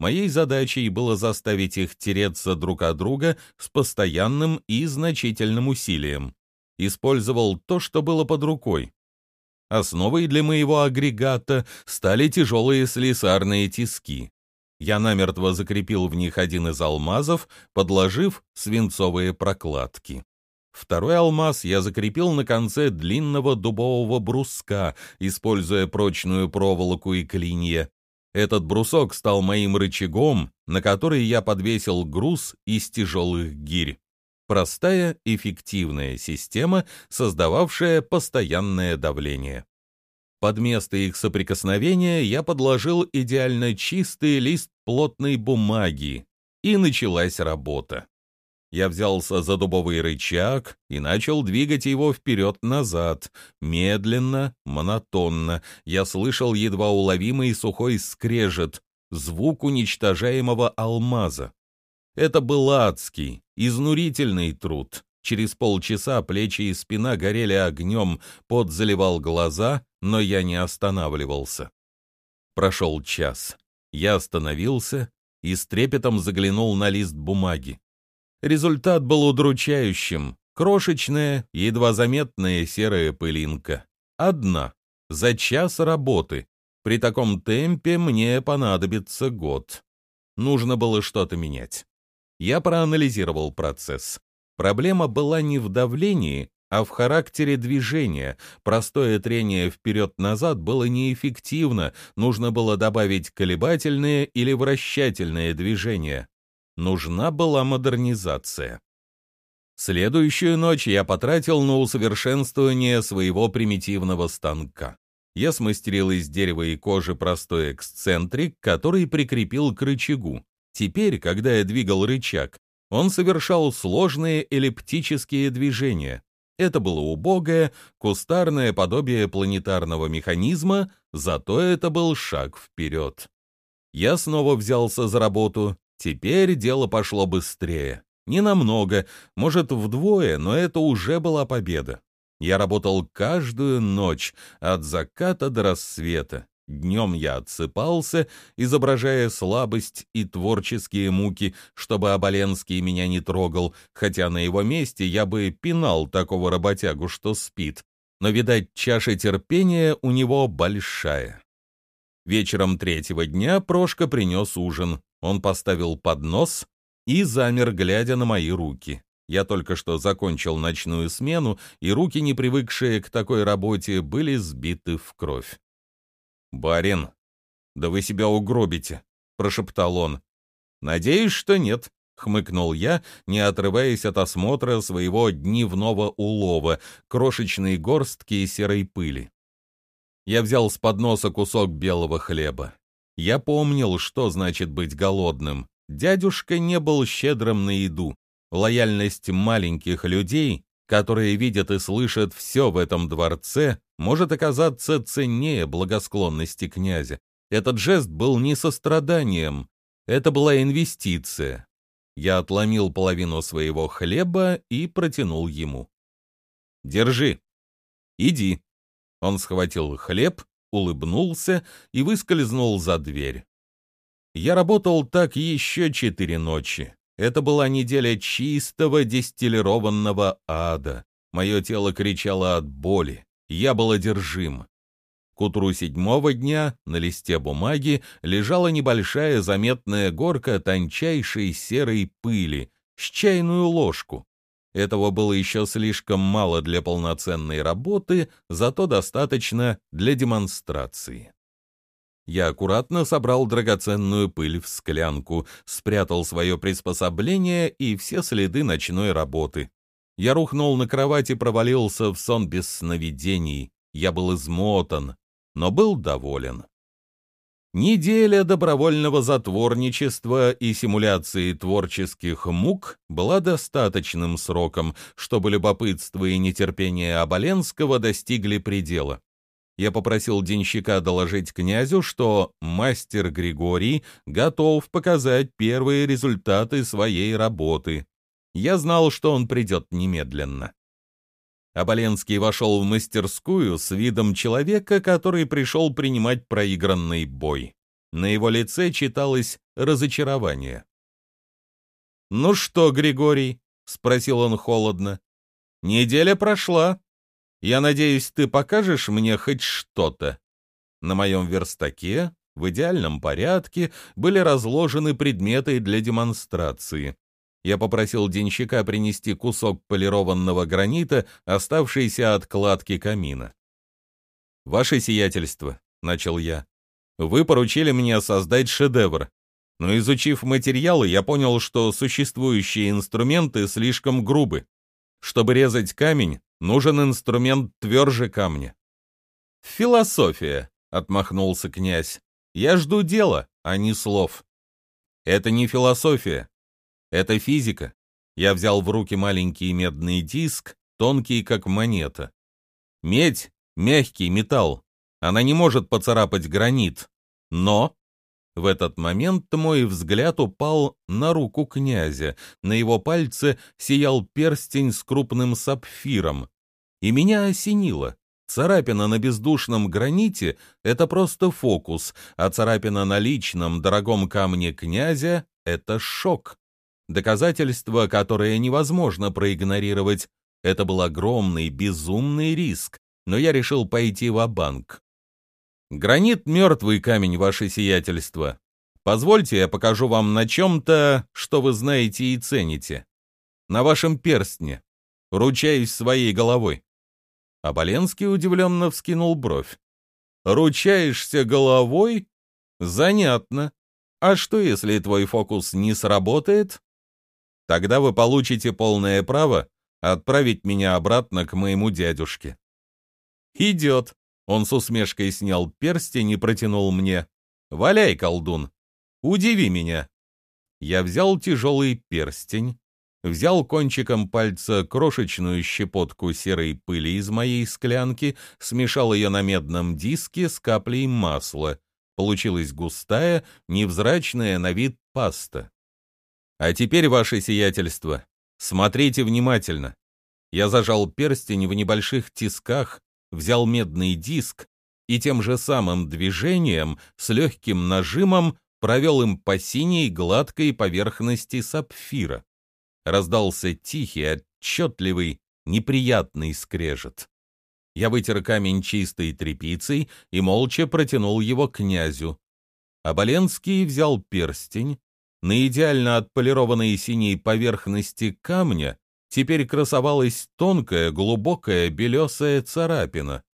Моей задачей было заставить их тереться друг от друга с постоянным и значительным усилием. Использовал то, что было под рукой. Основой для моего агрегата стали тяжелые слесарные тиски. Я намертво закрепил в них один из алмазов, подложив свинцовые прокладки. Второй алмаз я закрепил на конце длинного дубового бруска, используя прочную проволоку и клинья. Этот брусок стал моим рычагом, на который я подвесил груз из тяжелых гирь. Простая, эффективная система, создававшая постоянное давление. Под место их соприкосновения я подложил идеально чистый лист плотной бумаги, и началась работа. Я взялся за дубовый рычаг и начал двигать его вперед-назад, медленно, монотонно. Я слышал едва уловимый сухой скрежет, звук уничтожаемого алмаза. Это был адский, изнурительный труд. Через полчаса плечи и спина горели огнем, пот заливал глаза, но я не останавливался. Прошел час. Я остановился и с трепетом заглянул на лист бумаги. Результат был удручающим. Крошечная, едва заметная серая пылинка. Одна. За час работы. При таком темпе мне понадобится год. Нужно было что-то менять. Я проанализировал процесс. Проблема была не в давлении, а в характере движения. Простое трение вперед-назад было неэффективно, нужно было добавить колебательное или вращательное движение. Нужна была модернизация. Следующую ночь я потратил на усовершенствование своего примитивного станка. Я смастерил из дерева и кожи простой эксцентрик, который прикрепил к рычагу. Теперь, когда я двигал рычаг, он совершал сложные эллиптические движения. Это было убогое, кустарное подобие планетарного механизма, зато это был шаг вперед. Я снова взялся за работу. Теперь дело пошло быстрее. Не намного, может, вдвое, но это уже была победа. Я работал каждую ночь, от заката до рассвета. Днем я отсыпался, изображая слабость и творческие муки, чтобы Оболенский меня не трогал, хотя на его месте я бы пинал такого работягу, что спит. Но, видать, чаша терпения у него большая. Вечером третьего дня Прошка принес ужин. Он поставил поднос и замер, глядя на мои руки. Я только что закончил ночную смену, и руки, не привыкшие к такой работе, были сбиты в кровь. «Барин, да вы себя угробите», — прошептал он. «Надеюсь, что нет», — хмыкнул я, не отрываясь от осмотра своего дневного улова, крошечной горстки серой пыли. Я взял с подноса кусок белого хлеба. Я помнил, что значит быть голодным. Дядюшка не был щедрым на еду. Лояльность маленьких людей которые видят и слышат все в этом дворце, может оказаться ценнее благосклонности князя. Этот жест был не состраданием, это была инвестиция. Я отломил половину своего хлеба и протянул ему. «Держи. Иди». Он схватил хлеб, улыбнулся и выскользнул за дверь. Я работал так еще четыре ночи. Это была неделя чистого дистиллированного ада. Мое тело кричало от боли. Я был одержим. К утру седьмого дня на листе бумаги лежала небольшая заметная горка тончайшей серой пыли с чайную ложку. Этого было еще слишком мало для полноценной работы, зато достаточно для демонстрации. Я аккуратно собрал драгоценную пыль в склянку, спрятал свое приспособление и все следы ночной работы. Я рухнул на кровать и провалился в сон без сновидений. Я был измотан, но был доволен. Неделя добровольного затворничества и симуляции творческих мук была достаточным сроком, чтобы любопытство и нетерпение Оболенского достигли предела я попросил денщика доложить князю, что мастер Григорий готов показать первые результаты своей работы. Я знал, что он придет немедленно. Оболенский вошел в мастерскую с видом человека, который пришел принимать проигранный бой. На его лице читалось разочарование. «Ну что, Григорий?» — спросил он холодно. «Неделя прошла. Я надеюсь, ты покажешь мне хоть что-то. На моем верстаке в идеальном порядке были разложены предметы для демонстрации. Я попросил денщика принести кусок полированного гранита, оставшийся от кладки камина. «Ваше сиятельство», — начал я, — «вы поручили мне создать шедевр. Но изучив материалы, я понял, что существующие инструменты слишком грубы. Чтобы резать камень, Нужен инструмент тверже камня. Философия, отмахнулся князь. Я жду дела, а не слов. Это не философия. Это физика. Я взял в руки маленький медный диск, тонкий как монета. Медь — мягкий металл. Она не может поцарапать гранит. Но в этот момент мой взгляд упал на руку князя. На его пальце сиял перстень с крупным сапфиром. И меня осенило. Царапина на бездушном граните — это просто фокус, а царапина на личном дорогом камне князя — это шок. Доказательство, которое невозможно проигнорировать. Это был огромный, безумный риск, но я решил пойти в банк Гранит — мертвый камень, ваше сиятельство. Позвольте, я покажу вам на чем-то, что вы знаете и цените. На вашем перстне. Ручаюсь своей головой. Оболенский удивленно вскинул бровь. «Ручаешься головой? Занятно. А что, если твой фокус не сработает? Тогда вы получите полное право отправить меня обратно к моему дядюшке». «Идет», он с усмешкой снял перстень и протянул мне. «Валяй, колдун! Удиви меня!» Я взял тяжелый перстень, взял кончиком пальца крошечную щепотку серой пыли из моей склянки, смешал ее на медном диске с каплей масла. Получилась густая, невзрачная на вид паста. «А теперь, ваше сиятельство, смотрите внимательно!» Я зажал перстень в небольших тисках, взял медный диск и тем же самым движением с легким нажимом провел им по синей гладкой поверхности сапфира. Раздался тихий, отчетливый, неприятный скрежет. Я вытер камень чистой тряпицей и молча протянул его князю. Оболенский взял перстень. На идеально отполированной синей поверхности камня теперь красовалась тонкая, глубокая белесая царапина.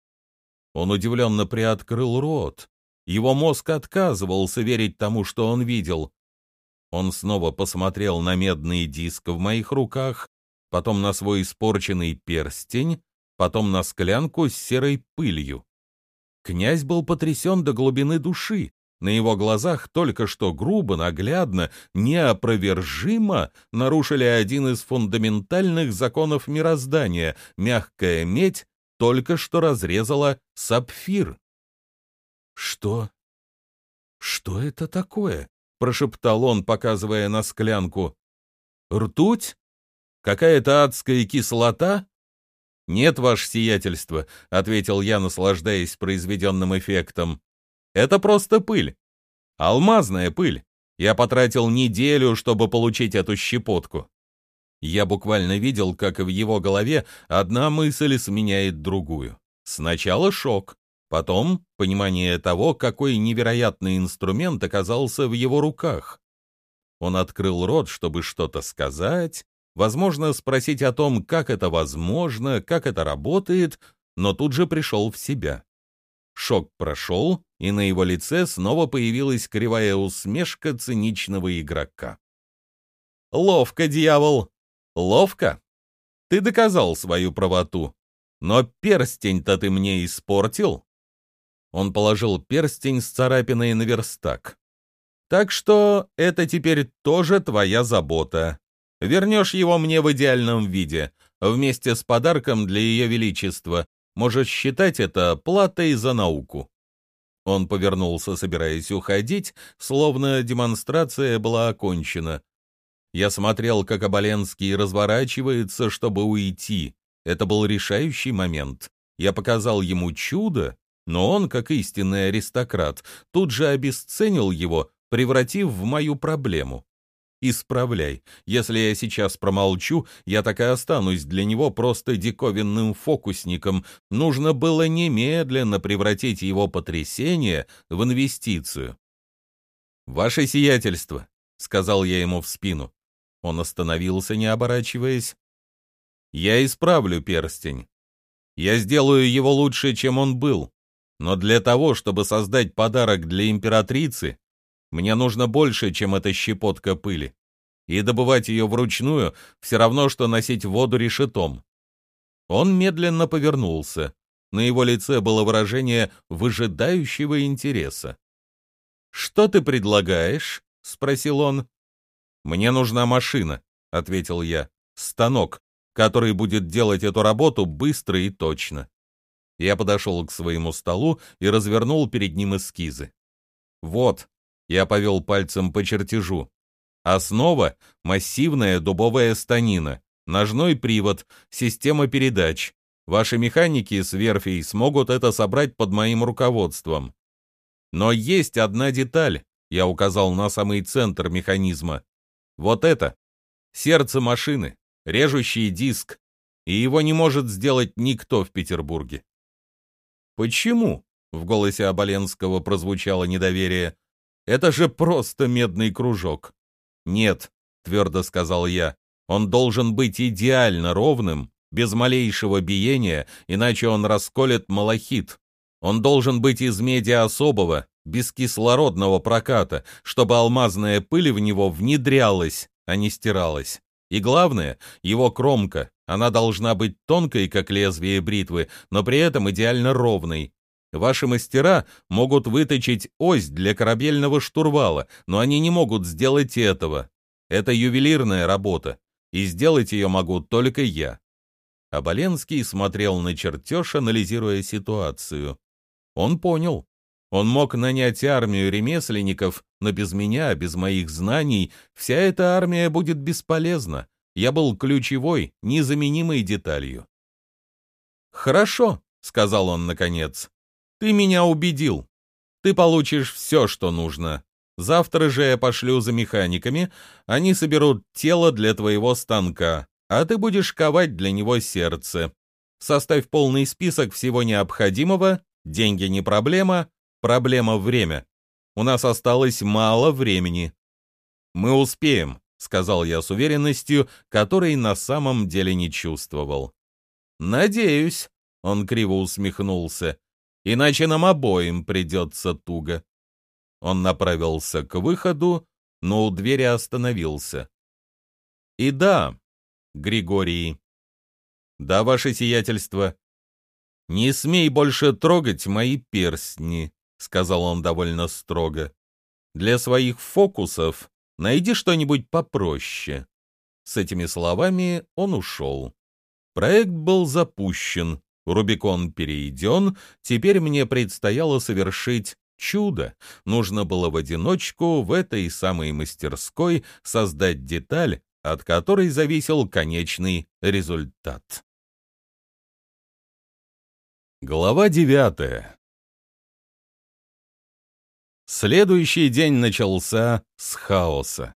Он удивленно приоткрыл рот. Его мозг отказывался верить тому, что он видел. Он снова посмотрел на медный диск в моих руках, потом на свой испорченный перстень, потом на склянку с серой пылью. Князь был потрясен до глубины души. На его глазах только что грубо, наглядно, неопровержимо нарушили один из фундаментальных законов мироздания. Мягкая медь только что разрезала сапфир. «Что? Что это такое?» — прошептал он, показывая на склянку. Ртуть? Какая-то адская кислота? Нет, ваше сиятельство, ответил я, наслаждаясь произведенным эффектом. Это просто пыль. Алмазная пыль. Я потратил неделю, чтобы получить эту щепотку. Я буквально видел, как в его голове одна мысль сменяет другую. Сначала шок, потом понимание того, какой невероятный инструмент оказался в его руках. Он открыл рот, чтобы что-то сказать, возможно, спросить о том, как это возможно, как это работает, но тут же пришел в себя. Шок прошел, и на его лице снова появилась кривая усмешка циничного игрока. «Ловко, дьявол! Ловко! Ты доказал свою правоту. Но перстень-то ты мне испортил!» Он положил перстень с царапиной на верстак. «Так что это теперь тоже твоя забота. Вернешь его мне в идеальном виде, вместе с подарком для ее величества, Можешь считать это платой за науку». Он повернулся, собираясь уходить, словно демонстрация была окончена. Я смотрел, как Оболенский разворачивается, чтобы уйти. Это был решающий момент. Я показал ему чудо, но он, как истинный аристократ, тут же обесценил его, превратив в мою проблему исправляй. Если я сейчас промолчу, я так и останусь для него просто диковинным фокусником. Нужно было немедленно превратить его потрясение в инвестицию. «Ваше сиятельство», — сказал я ему в спину. Он остановился, не оборачиваясь. «Я исправлю перстень. Я сделаю его лучше, чем он был. Но для того, чтобы создать подарок для императрицы, мне нужно больше, чем эта щепотка пыли. И добывать ее вручную все равно, что носить воду решетом. Он медленно повернулся. На его лице было выражение выжидающего интереса. «Что ты предлагаешь?» — спросил он. «Мне нужна машина», — ответил я. «Станок, который будет делать эту работу быстро и точно». Я подошел к своему столу и развернул перед ним эскизы. «Вот», я повел пальцем по чертежу. Основа — массивная дубовая станина, ножной привод, система передач. Ваши механики с верфей смогут это собрать под моим руководством. Но есть одна деталь, я указал на самый центр механизма. Вот это. Сердце машины, режущий диск. И его не может сделать никто в Петербурге. «Почему?» — в голосе Оболенского прозвучало недоверие. Это же просто медный кружок. Нет, твердо сказал я, он должен быть идеально ровным, без малейшего биения, иначе он расколет малахит. Он должен быть из меди особого, без кислородного проката, чтобы алмазная пыль в него внедрялась, а не стиралась. И главное, его кромка, она должна быть тонкой, как лезвие бритвы, но при этом идеально ровной, Ваши мастера могут выточить ось для корабельного штурвала, но они не могут сделать этого. Это ювелирная работа, и сделать ее могу только я. Оболенский смотрел на чертеж, анализируя ситуацию. Он понял. Он мог нанять армию ремесленников, но без меня, без моих знаний, вся эта армия будет бесполезна. Я был ключевой, незаменимой деталью. «Хорошо», — сказал он наконец. Ты меня убедил. Ты получишь все, что нужно. Завтра же я пошлю за механиками, они соберут тело для твоего станка, а ты будешь ковать для него сердце. Составь полный список всего необходимого, деньги не проблема, проблема время. У нас осталось мало времени. Мы успеем, сказал я с уверенностью, которой на самом деле не чувствовал. Надеюсь, он криво усмехнулся иначе нам обоим придется туго. Он направился к выходу, но у двери остановился. И да, Григорий. Да, ваше сиятельство. Не смей больше трогать мои перстни, сказал он довольно строго. Для своих фокусов найди что-нибудь попроще. С этими словами он ушел. Проект был запущен, Рубикон перейден, теперь мне предстояло совершить чудо. Нужно было в одиночку в этой самой мастерской создать деталь, от которой зависел конечный результат. Глава девятая Следующий день начался с хаоса.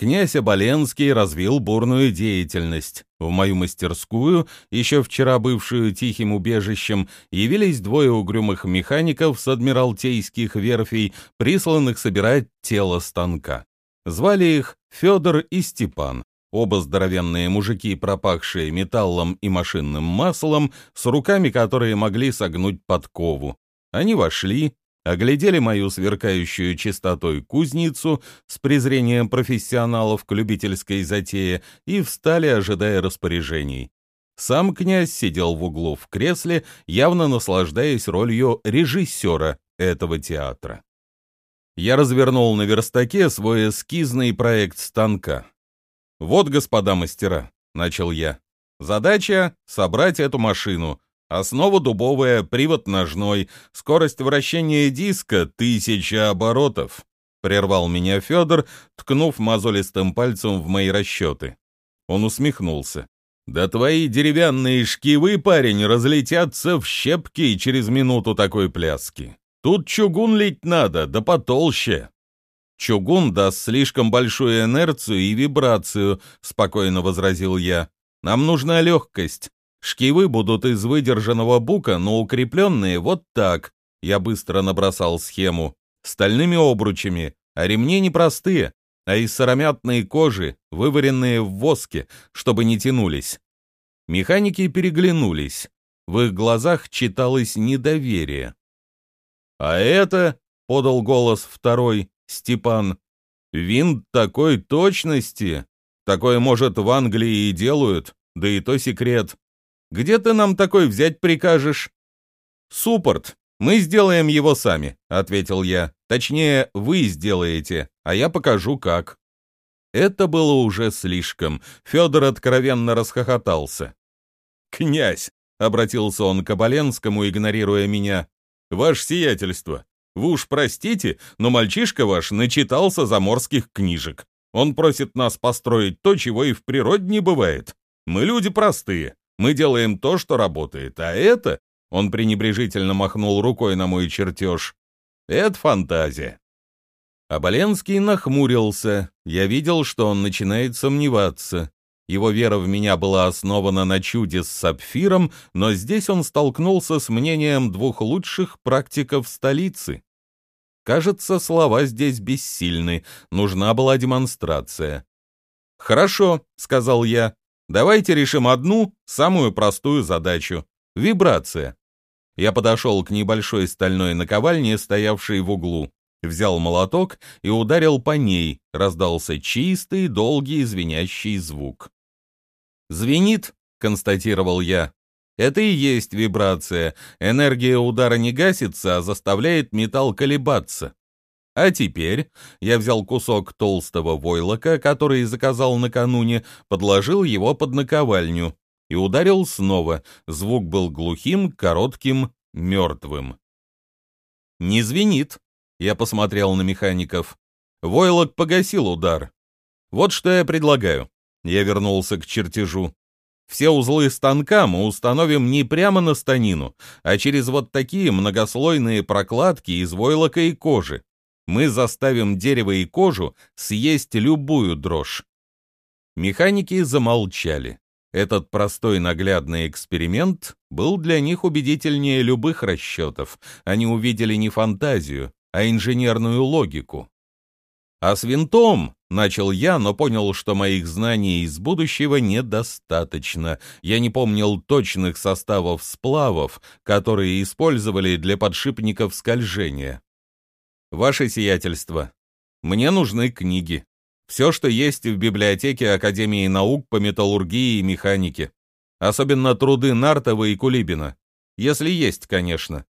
Князь Оболенский развил бурную деятельность. В мою мастерскую, еще вчера бывшую тихим убежищем, явились двое угрюмых механиков с адмиралтейских верфей, присланных собирать тело станка. Звали их Федор и Степан. Оба здоровенные мужики, пропахшие металлом и машинным маслом, с руками, которые могли согнуть подкову. Они вошли, оглядели мою сверкающую чистотой кузницу с презрением профессионалов к любительской затее и встали, ожидая распоряжений. Сам князь сидел в углу в кресле, явно наслаждаясь ролью режиссера этого театра. Я развернул на верстаке свой эскизный проект станка. «Вот, господа мастера», — начал я, — «задача — собрать эту машину, Основа дубовая, привод ножной, скорость вращения диска — тысяча оборотов. Прервал меня Федор, ткнув мозолистым пальцем в мои расчеты. Он усмехнулся. «Да твои деревянные шкивы, парень, разлетятся в щепки через минуту такой пляски. Тут чугун лить надо, да потолще». «Чугун даст слишком большую инерцию и вибрацию», — спокойно возразил я. «Нам нужна легкость. Шкивы будут из выдержанного бука, но укрепленные вот так. Я быстро набросал схему. Стальными обручами, а ремни не простые, а из сыромятной кожи, вываренные в воске, чтобы не тянулись. Механики переглянулись. В их глазах читалось недоверие. «А это», — подал голос второй, Степан, — «винт такой точности. Такое, может, в Англии и делают, да и то секрет. Где ты нам такой взять прикажешь?» «Суппорт. Мы сделаем его сами», — ответил я. «Точнее, вы сделаете, а я покажу, как». Это было уже слишком. Федор откровенно расхохотался. «Князь!» — обратился он к Оболенскому, игнорируя меня. «Ваше сиятельство, вы уж простите, но мальчишка ваш начитался заморских книжек. Он просит нас построить то, чего и в природе не бывает. Мы люди простые, мы делаем то, что работает, а это...» Он пренебрежительно махнул рукой на мой чертеж. «Это фантазия». Оболенский нахмурился. Я видел, что он начинает сомневаться. Его вера в меня была основана на чуде с сапфиром, но здесь он столкнулся с мнением двух лучших практиков столицы. Кажется, слова здесь бессильны, нужна была демонстрация. «Хорошо», — сказал я, Давайте решим одну, самую простую задачу — вибрация. Я подошел к небольшой стальной наковальне, стоявшей в углу, взял молоток и ударил по ней, раздался чистый, долгий, звенящий звук. «Звенит», — констатировал я. «Это и есть вибрация. Энергия удара не гасится, а заставляет металл колебаться. А теперь я взял кусок толстого войлока, который заказал накануне, подложил его под наковальню и ударил снова. Звук был глухим, коротким, мертвым. «Не звенит», — я посмотрел на механиков. Войлок погасил удар. «Вот что я предлагаю». Я вернулся к чертежу. Все узлы станка мы установим не прямо на станину, а через вот такие многослойные прокладки из войлока и кожи мы заставим дерево и кожу съесть любую дрожь. Механики замолчали. Этот простой наглядный эксперимент был для них убедительнее любых расчетов. Они увидели не фантазию, а инженерную логику. А с винтом начал я, но понял, что моих знаний из будущего недостаточно. Я не помнил точных составов сплавов, которые использовали для подшипников скольжения. «Ваше сиятельство, мне нужны книги. Все, что есть в библиотеке Академии наук по металлургии и механике. Особенно труды Нартова и Кулибина. Если есть, конечно».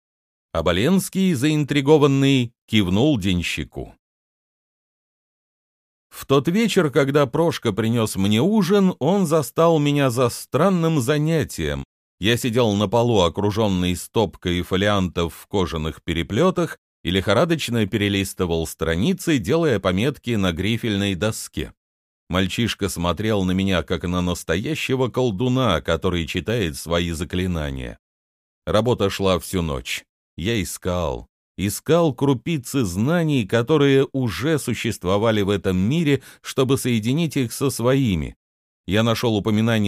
Оболенский, заинтригованный, кивнул денщику. В тот вечер, когда Прошка принес мне ужин, он застал меня за странным занятием. Я сидел на полу, окруженный стопкой фолиантов в кожаных переплетах, и лихорадочно перелистывал страницы, делая пометки на грифельной доске. Мальчишка смотрел на меня, как на настоящего колдуна, который читает свои заклинания. Работа шла всю ночь. Я искал, искал крупицы знаний, которые уже существовали в этом мире, чтобы соединить их со своими. Я нашел упоминание